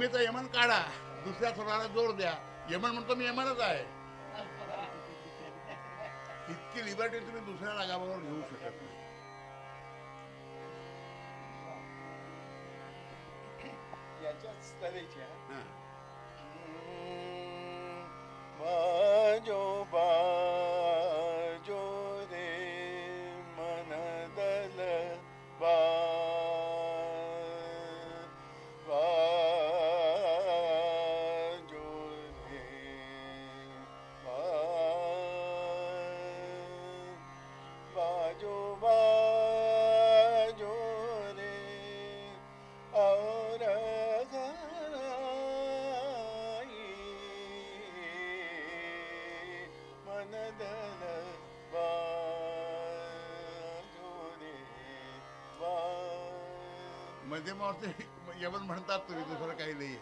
सीमेचा Yemen काढा दुसऱ्या स्वराला जोर द्या. यमन म्हणतो मी यमनच आहे. इतकी लिबर्टी तुम्ही दुसऱ्या रागाबरोबर घेऊ शकत नाही. मध्यमावरती यमन म्हणतात तुम्ही दुसरं काही नाही.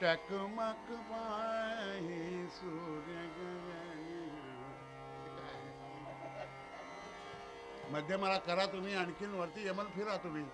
टकमक पाही सूर्य मध्यमाला करा तुम्ही आणखीन वरती यमन फिरा तुम्ही.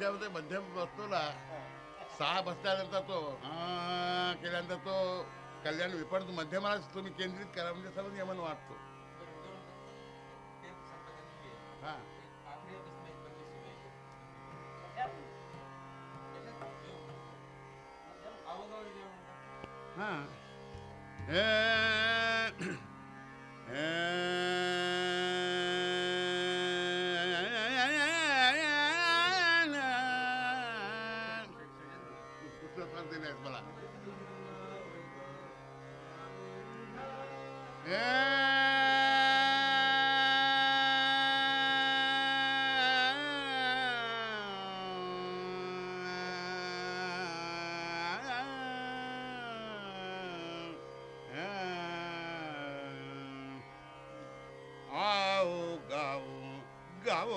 कारण मध्यम बसतो ना सहा बसल्यानंतर तो हा केल्यानंतर तो कल्याण विपणतो मध्यमालाच तुम्ही केंद्रित करा म्हणजे सर्व नियमन वाटतो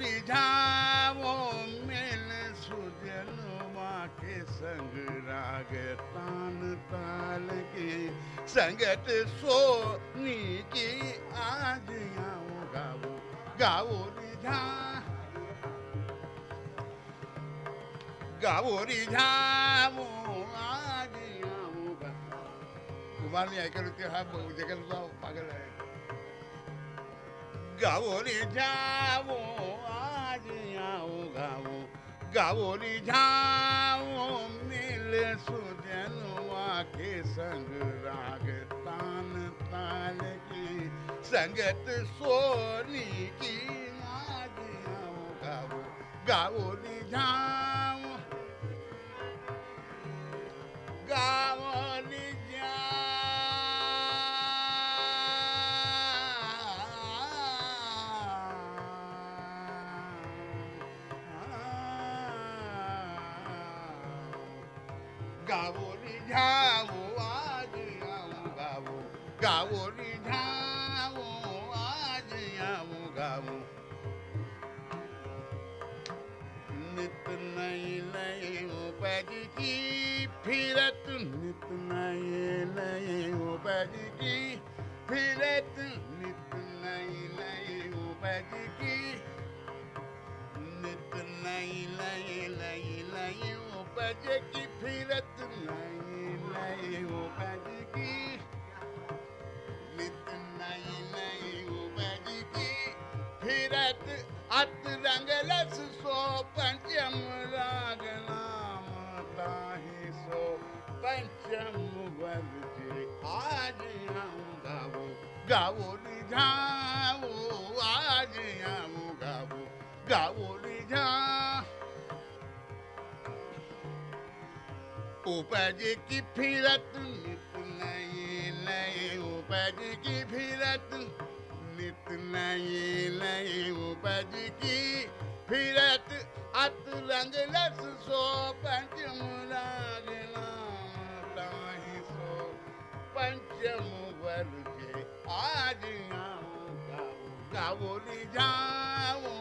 गावोरी झावो मेल सुजन माके संग राग तान ताल के। संगत सोनी की आज आओ गावो गावोरी झा गावोरी झावो आज आओ गावो कुमारने ऐकलं होते हा जगातला पागल आहे। आओ गावो गावोरी जावो मिल सुजन वाके संग राग तान ताल की। संगत सोनी की आज आओ गावो गावोरी जावो उपज की फिरत नित नई नई उपज की फिरत नित उपज की नित उपज की फिरत उपज की नित उपज की फिरत अत रंग सो पंचम राग ताहि सो। पंचम बरजे आज हम गावो गावो रिझावो आज हम गावो गावो रिझा उपज की फिरत नित नई नई, उपज की फिरत नित नई नई, उपज की फिरत अत रंग रस सो पंचम राग नाम सो पंचम वर्जे आज आऊँ गाओ गावो रिझाओ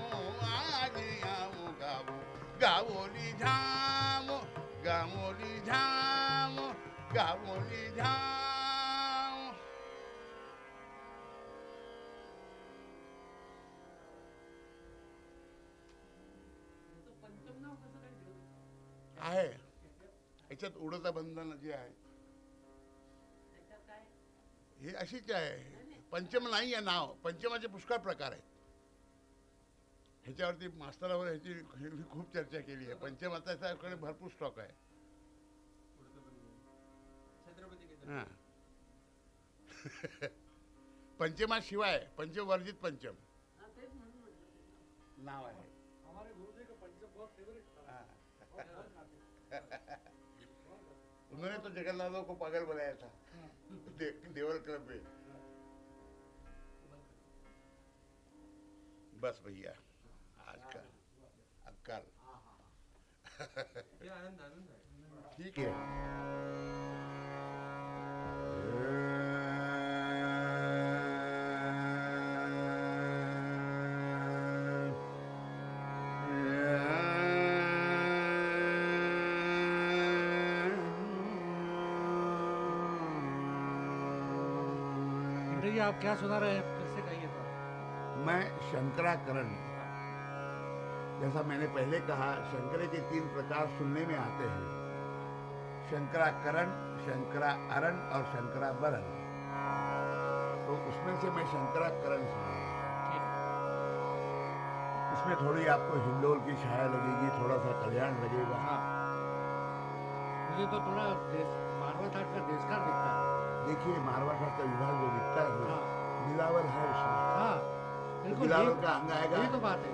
आज आऊँ गावो गावो रिझाओ गावो रिझाओ गावो रिझाओ आहे. याच्यात उडता बंधन जे आहे. हे अशीच आहे. पंचम नाही आहे नाव. पंचमाचे पुष्कळ प्रकार आहेत. ह्याच्यावरती मास्तरावर ह्याची खूप चर्चा केली आहे. पंचमाचा भरपूर स्टॉक आहे. हां. पंचमाशिवाय पंचवर्जित पंचम. नाव आहे. उन्होंने तो जगन्नाथों को पागल बनाया था। दे, देवल क्लब में। बस भैया आज का कल आनंद आनंद ठीक है। आप क्या सुना रहे हैं? फिर से कहिए तो मैं शंकराकरण जैसा मैंने पहले कहा शंकर के तीन प्रकार सुनने में आते हैं। शंकराकरण शंकराअरण और शंकरावरण। तो उसमें से मैं शंकराकरण सुना इसमें थोड़ी आपको हिंडोल की छाया लगेगी थोड़ा सा कल्याण लगेगा। हाँ। मुझे तो थोड़ा देश मारवा घाट का देशकार दिखता है। देखिए मारवाड़ का विभाग जो दिखता है ना हाँ। मिलावर है उसमें हाँ बिल्कुल मिलावर का अंग आएगा ये तो बात है।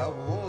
가고.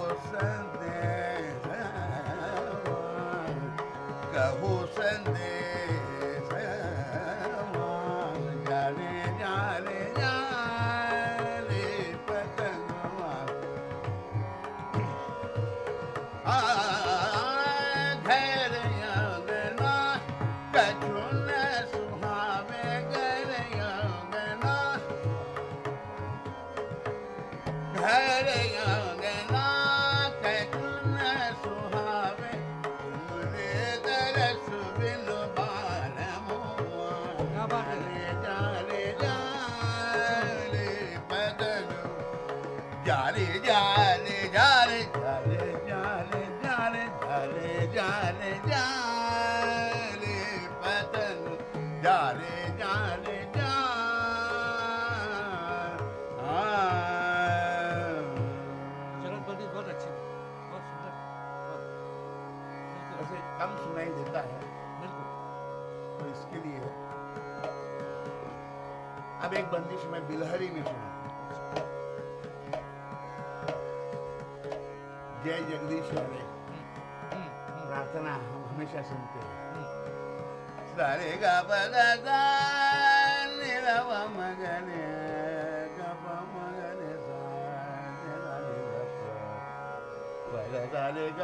我晓得，噶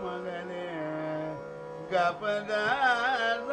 么难呢？噶么难？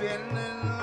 दिन नाही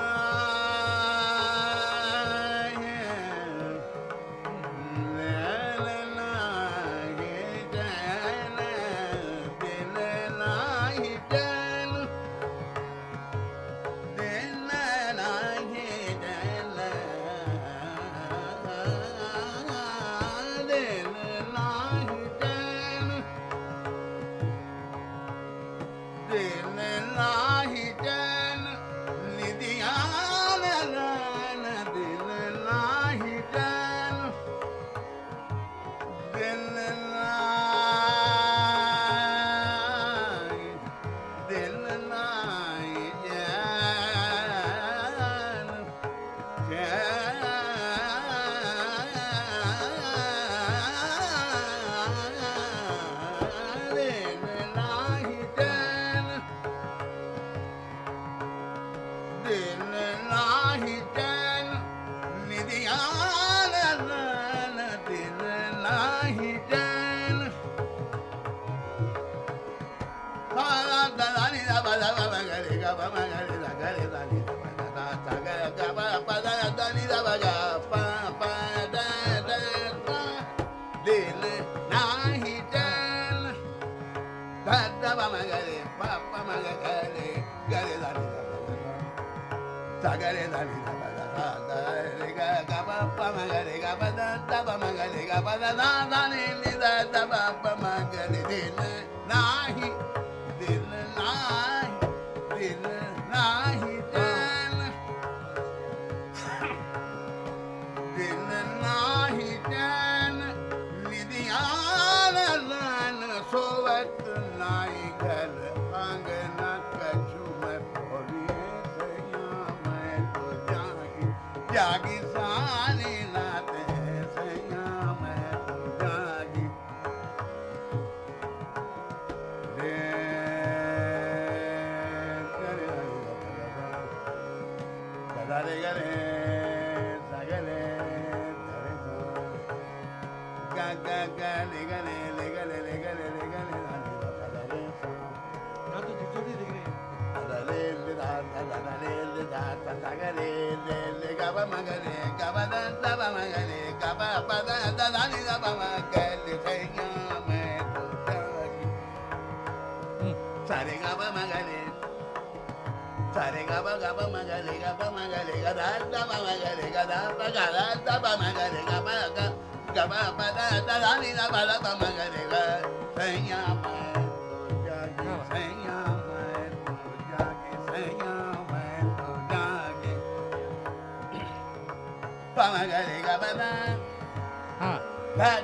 mama gare ga badan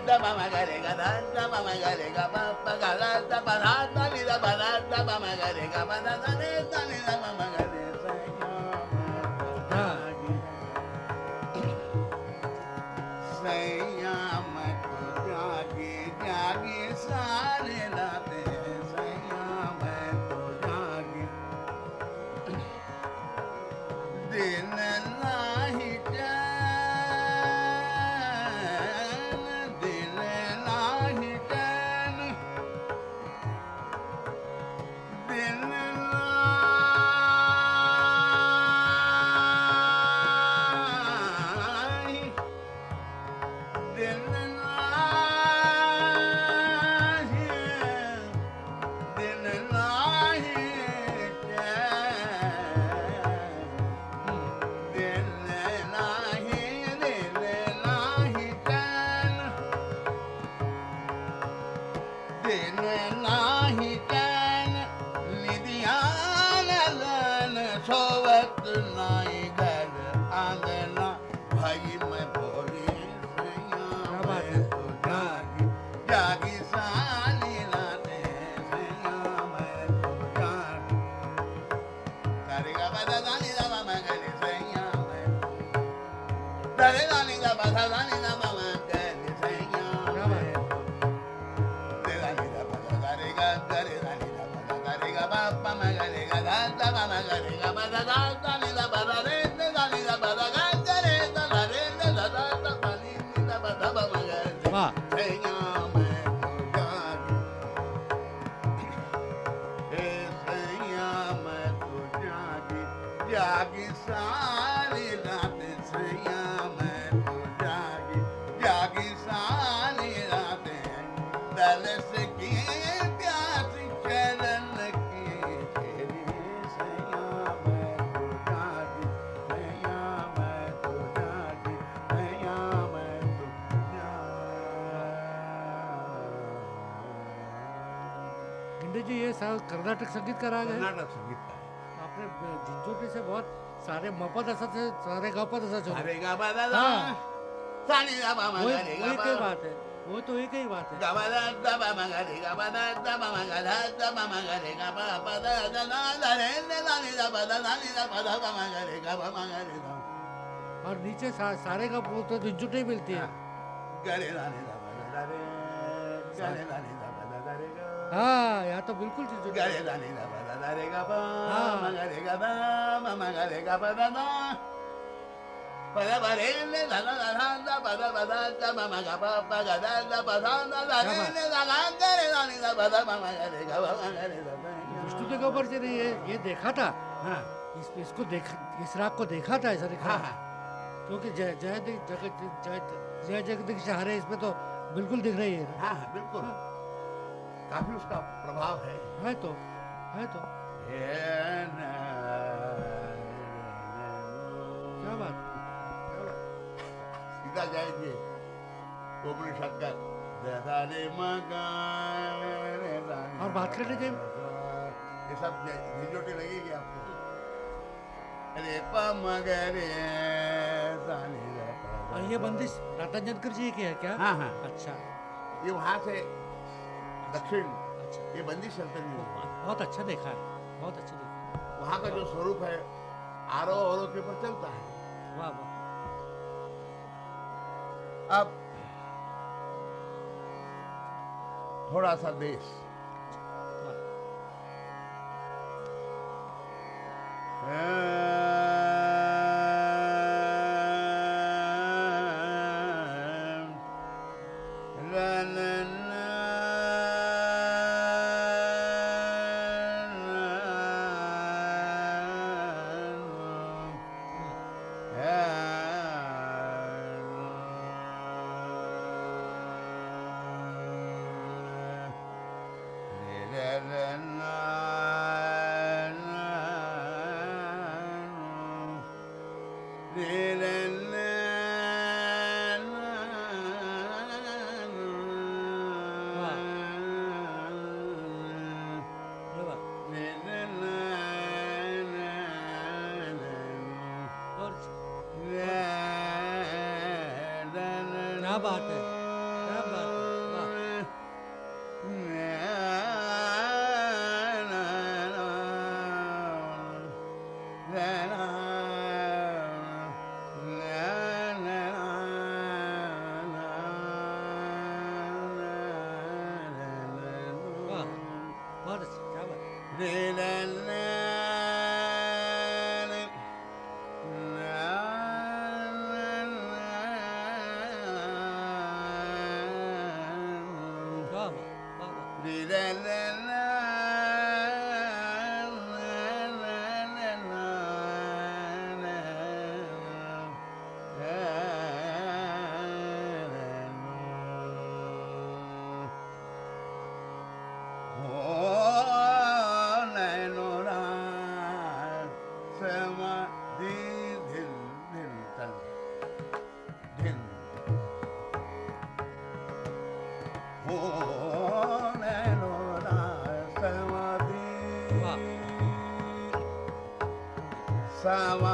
da mama gare ga dan da mama gare ga ba ba ga da ba da da ni da ba da da mama gare ga ba da da ni da ni da mama La got संगीत करा गए संगीत आपने झुंझुटी से बहुत सारे मपद असा से सारे गपद असा छोड़ अरे सारे मगा रे वही बात है वो तो एक ही बात है मगा रे मगा रे रे रे मगा रे और नीचे सारे का तो झुंझुटी मिलती है गरे हाँ यहाँ तो बिल्कुल गरे दानी दा दा दा रे गा गा रे गा गा रे गा दा दा रे ले दा दा दा दा गा गा दा दा दा दा दा रे ले गा रे दा दा गा रे गा गा रे दा से ये ये देखा था हाँ इस इसको देख इस राग को देखा था ऐसा देखा क्योंकि जय जय जगत जय जगदीश हरे इसमें तो बिल्कुल दिख रही है हाँ बिल्कुल काफ़ी उसका प्रभाव है। है तो है तो। क्या बात? सीधा जाएँगे। उपनिषद का और बात कर लीजिए। ये सब झिझोटी लगेगी आपको। अरे प मगरे और ये बंदिश रतनजनकर जी की है क्या? हाँ हाँ। अच्छा। ये वहाँ से दक्षिण। अच्छा। ये बंदिश चलते नहीं बहुत अच्छा देखा है। बहुत अच्छा देखा है। वहाँ का जो स्वरूप है आरो अवरोह के ऊपर चलता है। वाह वाह। अब थोड़ा सा देश। वाह। sama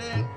Alex.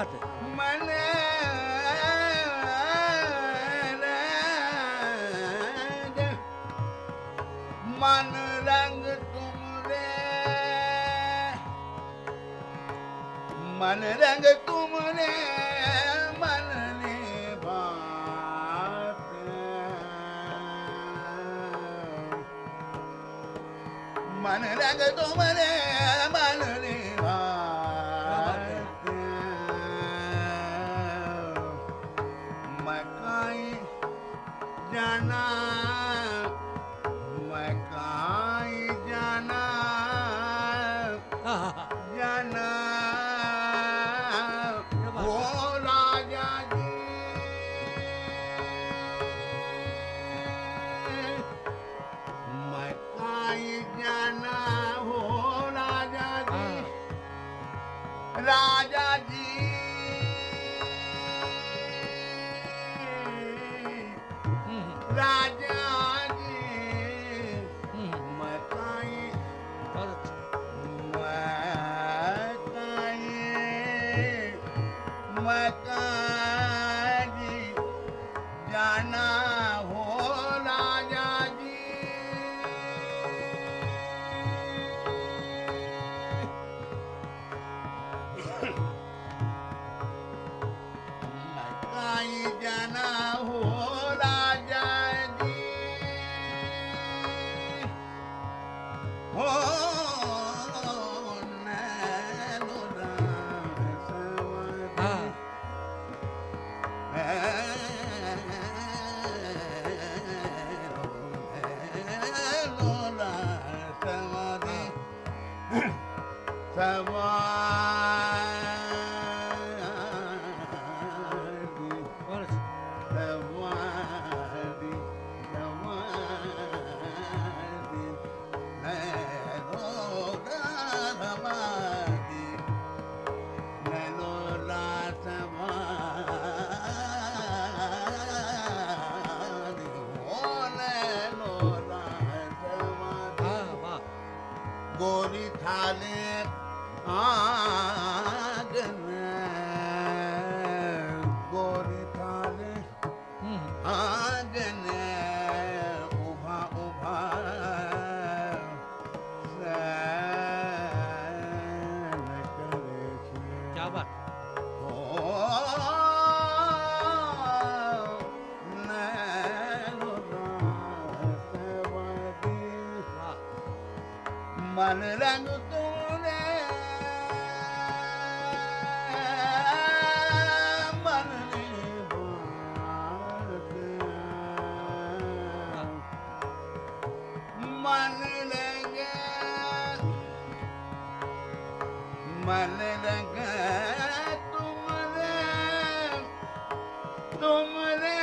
ਬਾਤ ਮਨ ਰੰਗ ਤੁਮਰੇ ਮਨ ਰੰਗ ਤੁਮਰੇ ਮਨ ਨੇ ਬਾਤ। ਮਨ ਰੰਗ ਤੁਮਰੇ ਤੁਮਨ ਰੰਗਾ ਤੁਮਰੇ ਤੁਮਰੇ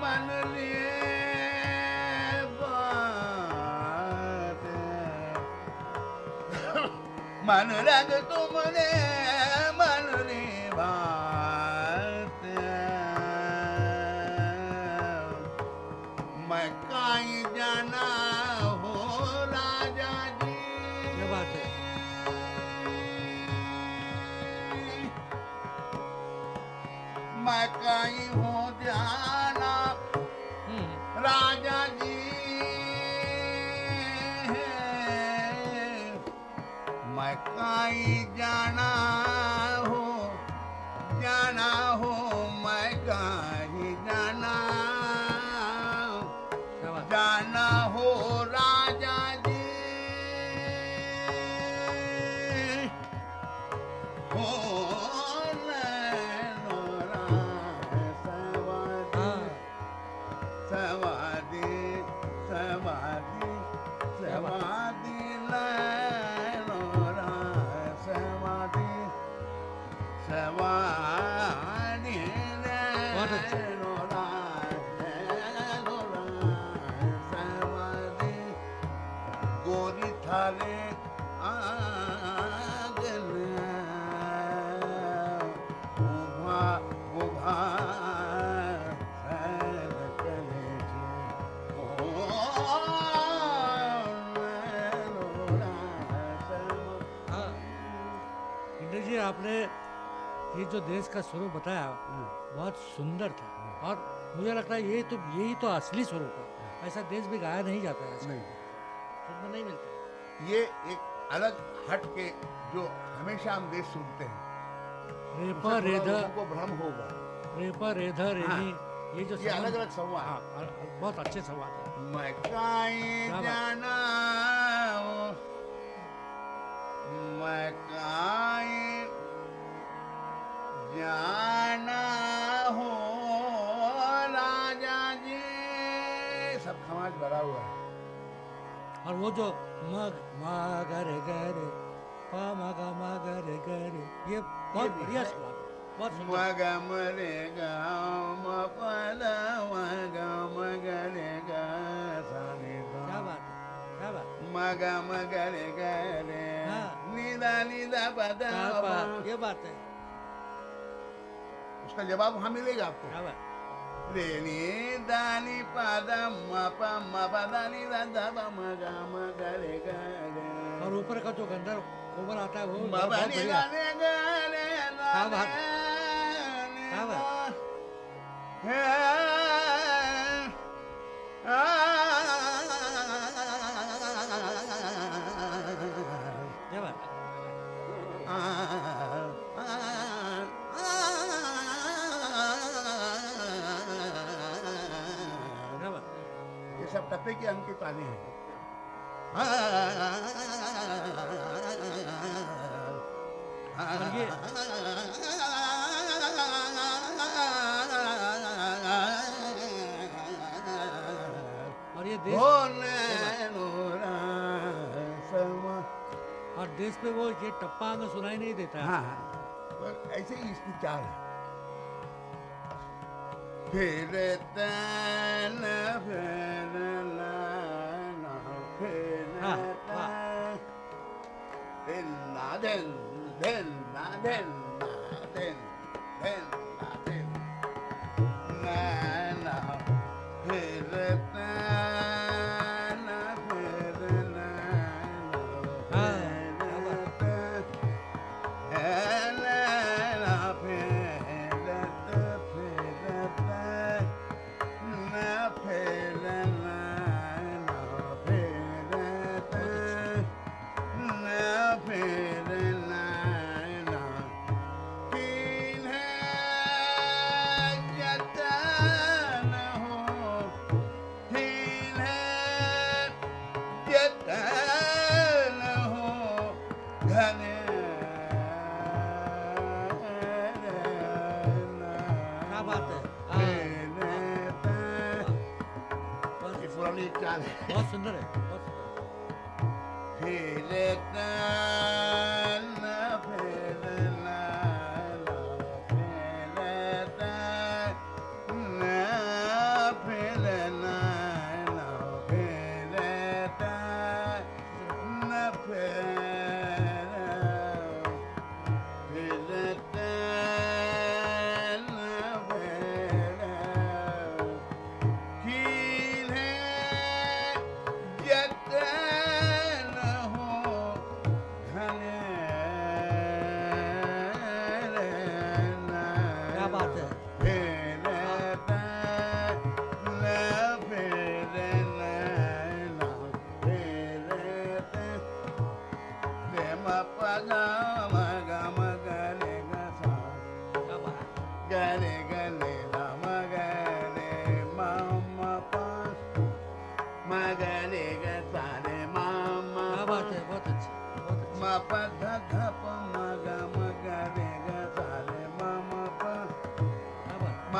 ਮਨ ਲਿਏ ਬਾਤ जो देश का स्वरूप बताया बहुत सुंदर था। और मुझे लगता है ये तो यही तो असली स्वरूप है। ऐसा देश भी गाया नहीं जाता है नहीं। सुनने नहीं मिलता। ये एक अलग हट के जो हमेशा हम देश सुनते हैं। रेपा रेध को भ्रम होगा। रेप रेध रेनी ये जो ये अलग अलग संवाद। हाँ बहुत अच्छे संवाद है। मैं? जाना और वो जो मग मगर गरे पा मगा मगर गरे ये बहुत बढ़िया। संवाद है। बहुत सुंदर। मगम रे गाम पद मगम गरे गा क्या बात है क्या बात है। मगम गरे गरे हाँ। निदा निदा पद ये बात है। उसका जवाब वहाँ मिलेगा आपको। क्या बात प म ग म ग रे ग रे और ऊपर का जो गंधर कोबर आता है वो म बहुत प नि बढ़िया दा रे ग रे दा क्या बात? रे बात? टप्पे के अंक की ताने हैं। और ये देश और देश पे वो ये टप्पा हमें सुनाई नहीं देता। है हाँ। तो ऐसे ही इसकी चाल है। फिर तन फिर दिन ना दिन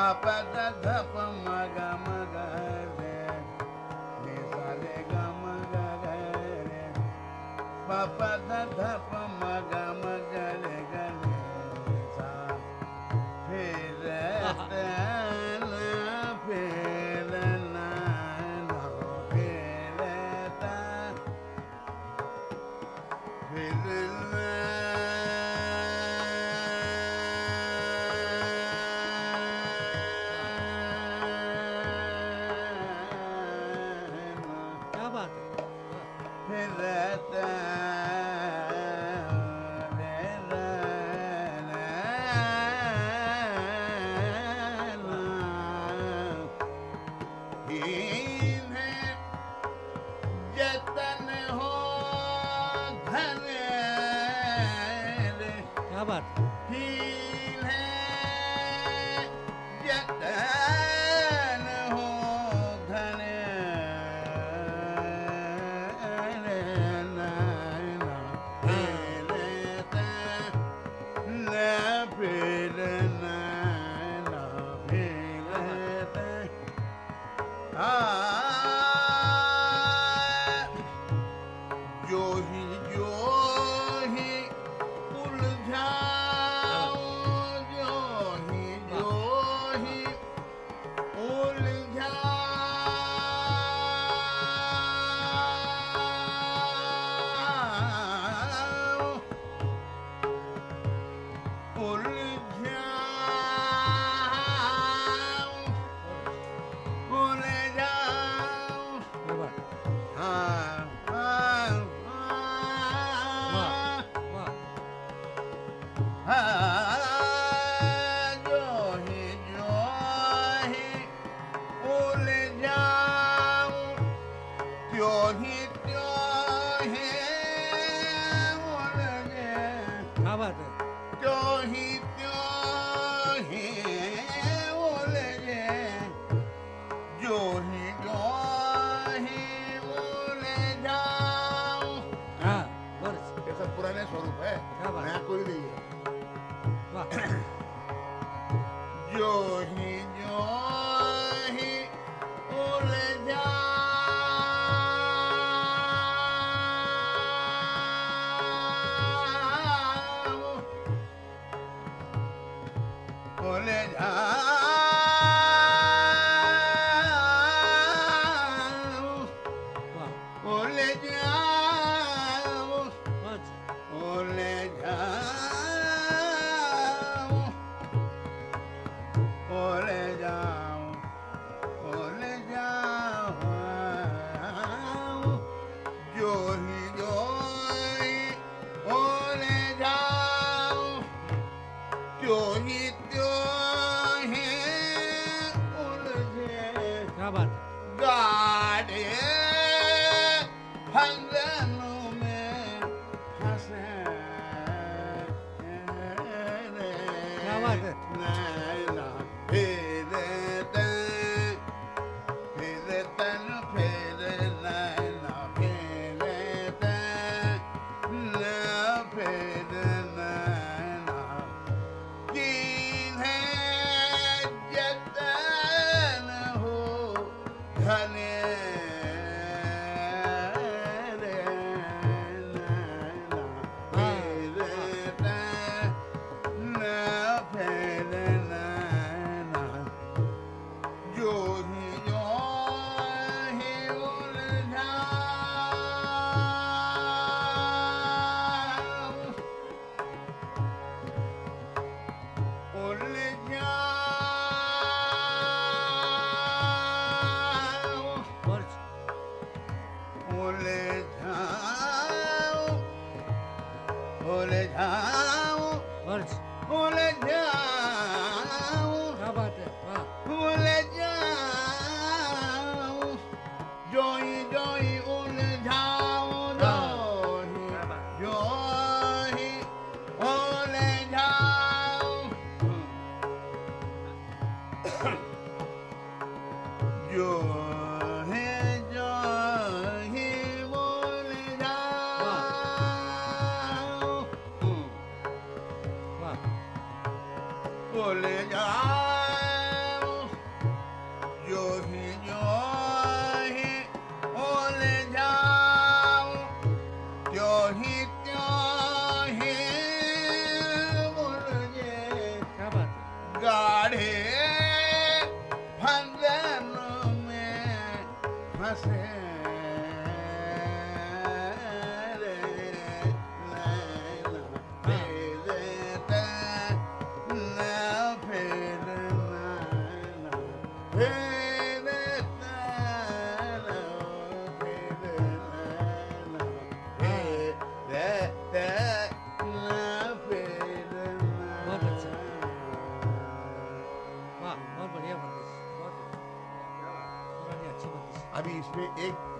पापा मा गा मे सारे गा मा पापा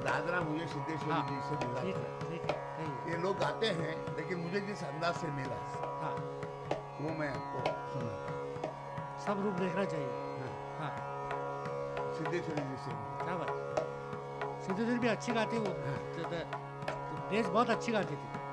दादरा मुझे सिद्धेश्वर हाँ, जी से मिला था ये लोग गाते हैं लेकिन मुझे जिस अंदाज से मिला हाँ वो मैं आपको सुना सब रूप देखना चाहिए सिद्धेश्वर जी से क्या बात सिद्धेश्वर भी अच्छी गाते वो ड्रेस बहुत अच्छी गाते थे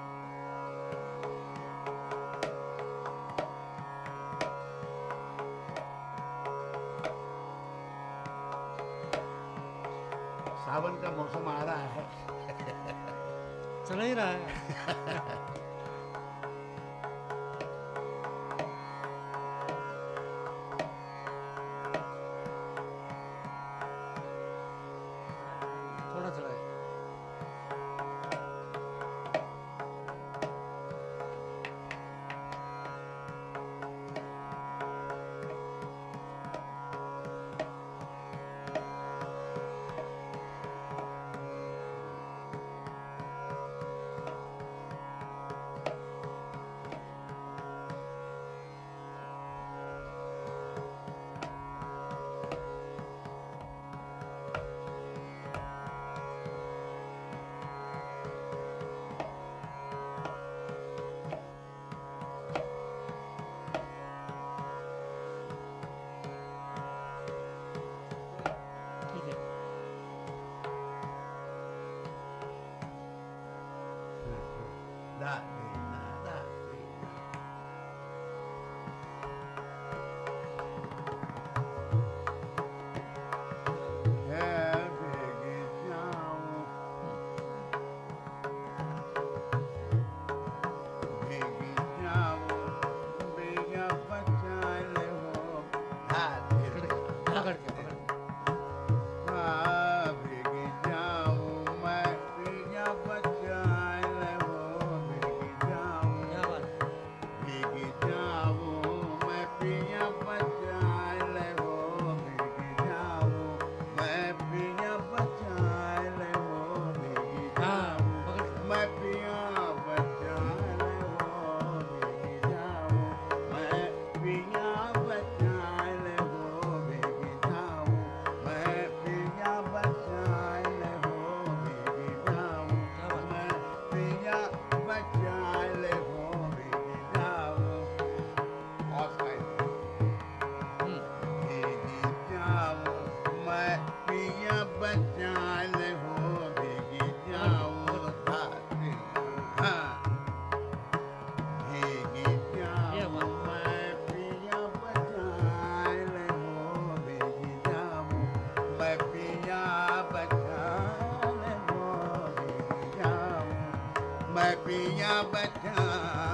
मैं पिया बचा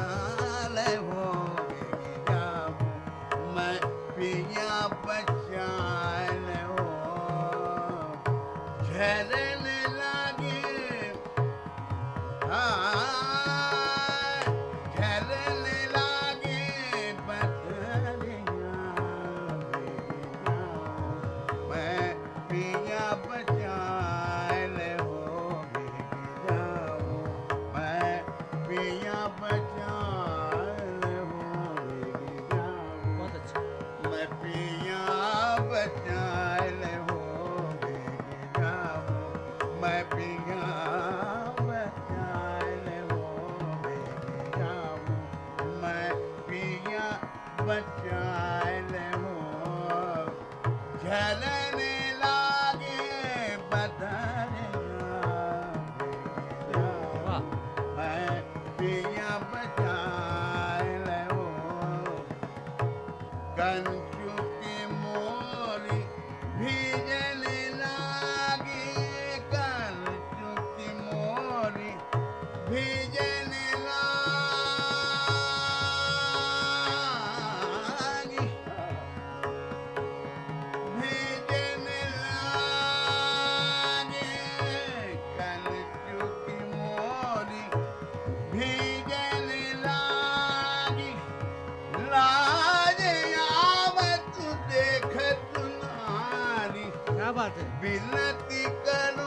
mi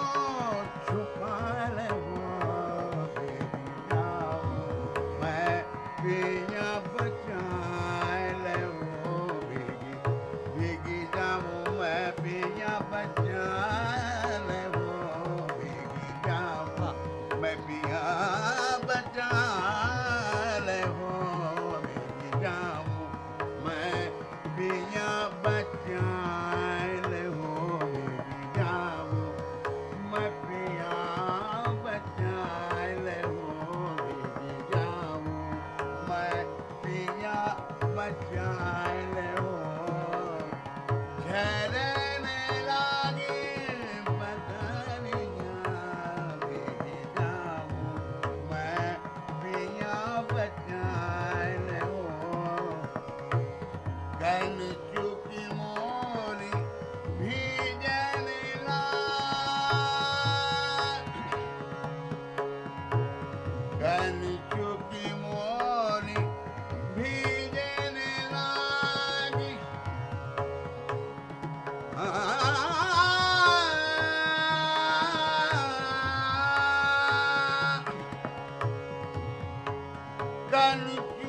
volcánico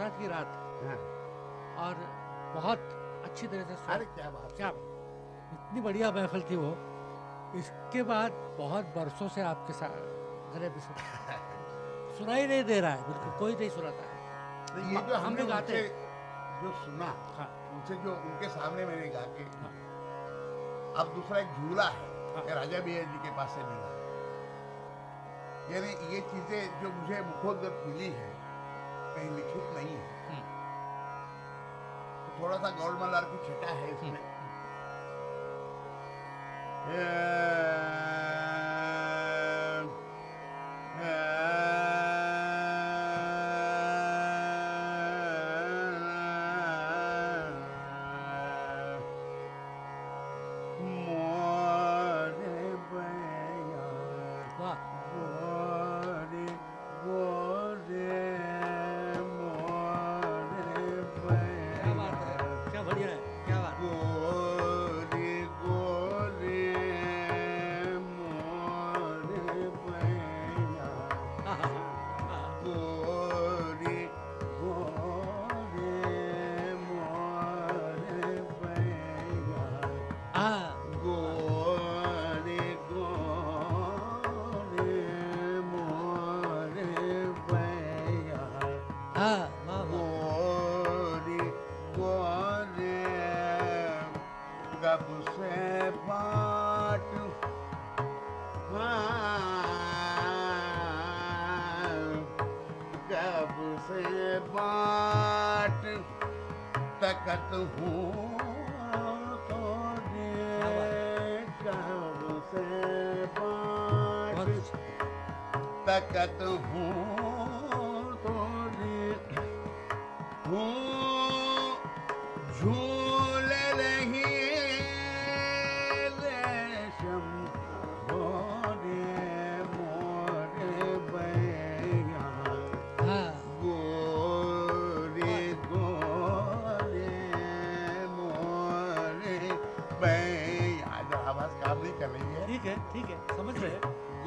बरसात की रात। हाँ। और बहुत अच्छी तरह से अरे क्या बात क्या बात इतनी बढ़िया महफिल थी वो। इसके बाद बहुत बरसों से आपके साथ गले में सुनाई नहीं दे रहा है बिल्कुल कोई नहीं सुनाता है। तो ये जो हम हमने भी गाते जो सुना हाँ। उनसे जो उनके सामने मैंने गा के हाँ। अब दूसरा एक झूला है हाँ। राजा बिहार जी के पास से मिला। यानी ये चीज़ें जो मुझे मुखोद्गत मिली है कहीं लिखित नहीं है। हम्म। तो थोड़ा सा गौर मल्हार की छटा है इसमें। गब से बाट तकत हूँ तो दे से बाट अच्छा। तकत हूँ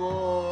हैं गोरे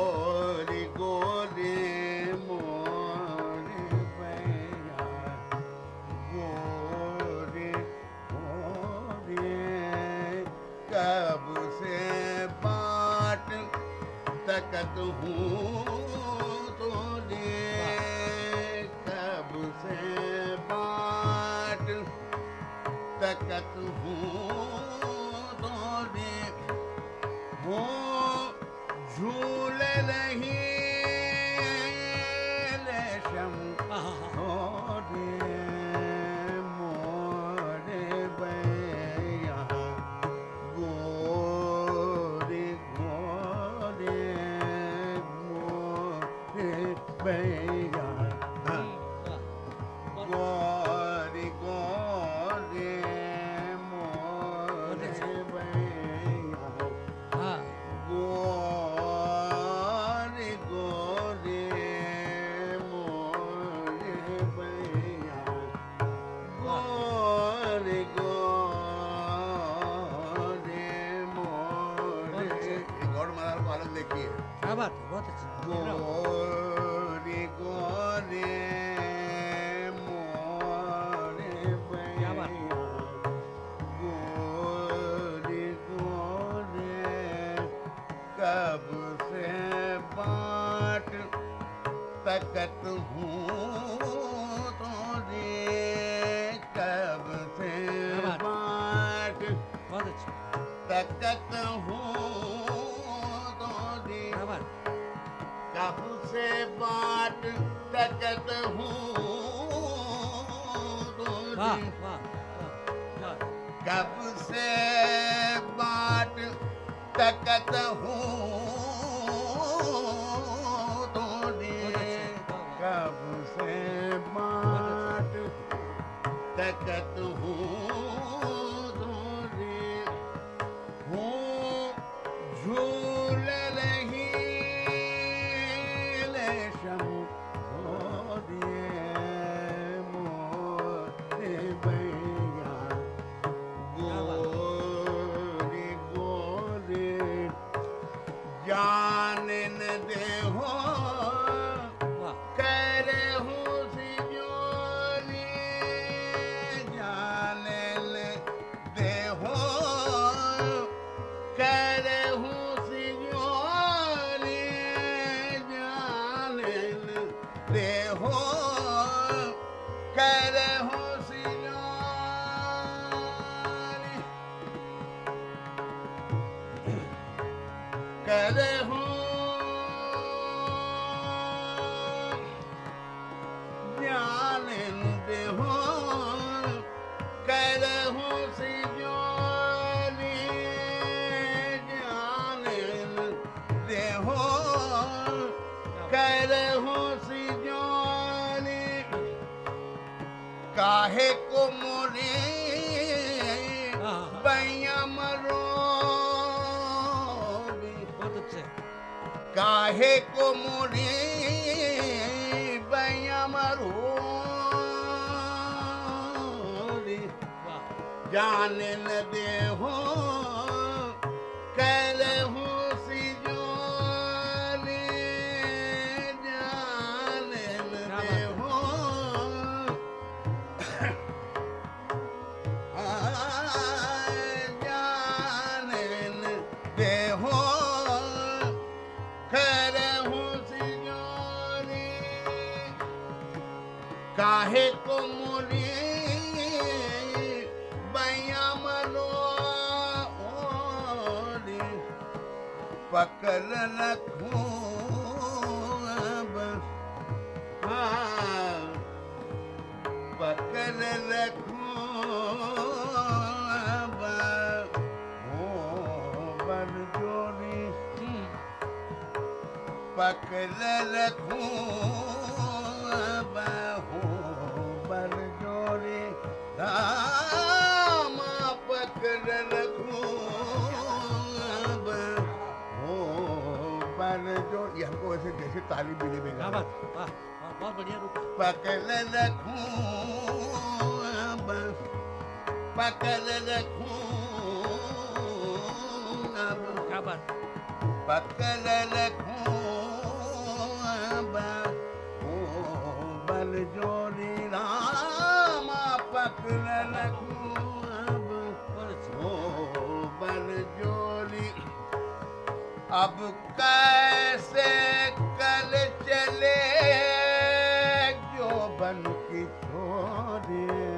की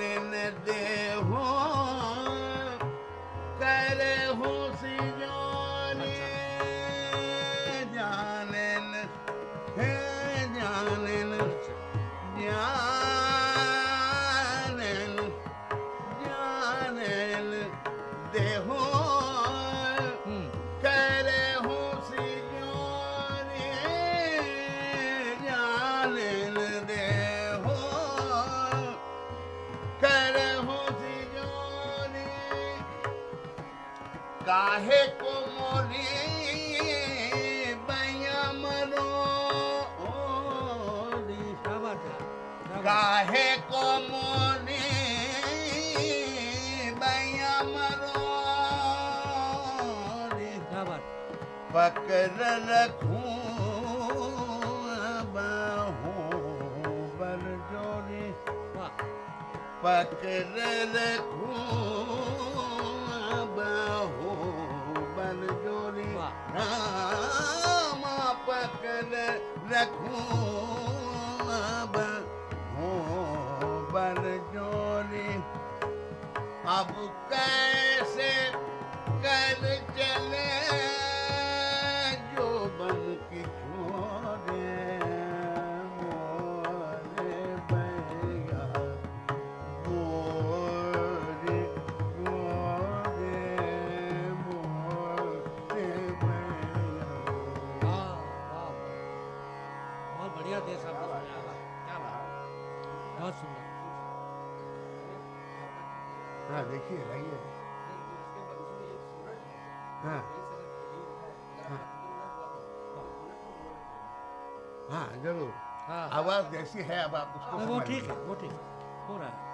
in the day. esse vou ter, vou ter. Por.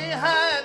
है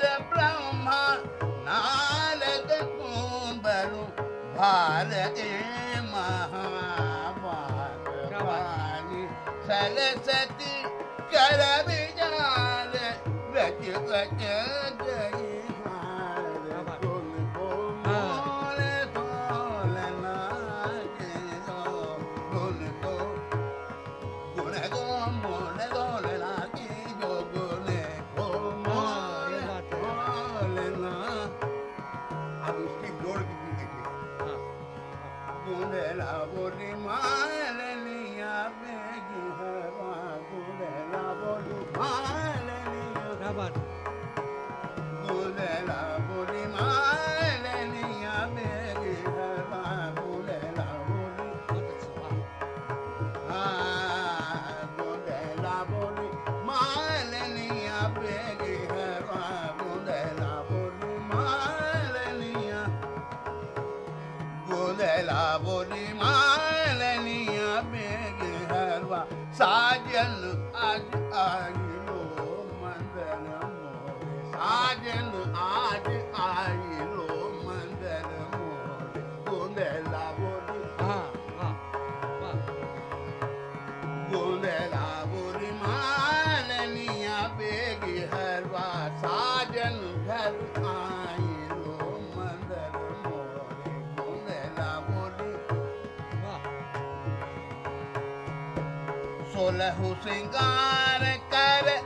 सोलह श्रृंगार कर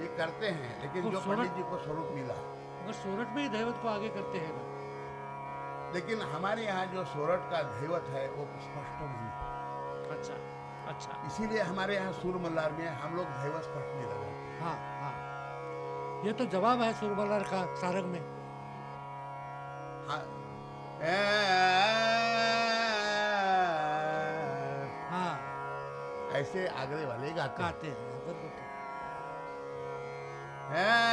ये करते हैं लेकिन जो पंडित जी को स्वरूप मिला। अगर सोरठ में ही दैवत को आगे करते हैं लेकिन हमारे यहाँ जो सोरठ का दैवत है वो स्पष्ट नहीं अच्छा अच्छा। इसीलिए हमारे यहाँ सूर मल्लार में हम लोग दैवत स्पष्ट नहीं लगाते। हाँ हाँ। ये तो जवाब है सूर मल्लार का सारंग में। हाँ।, हाँ। ऐसे आगरे वाले गाते हैं। And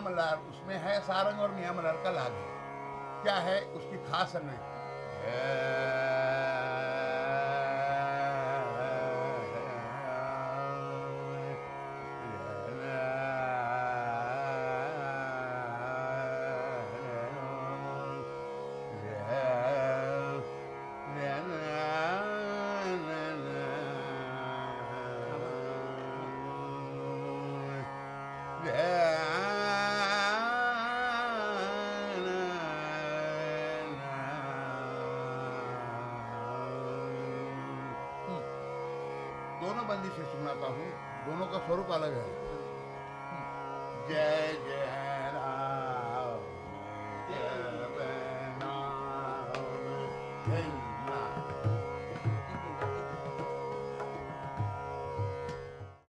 मियाँ उसमें है सारंग और नियमलार का लाग है। क्या है? उसकी खास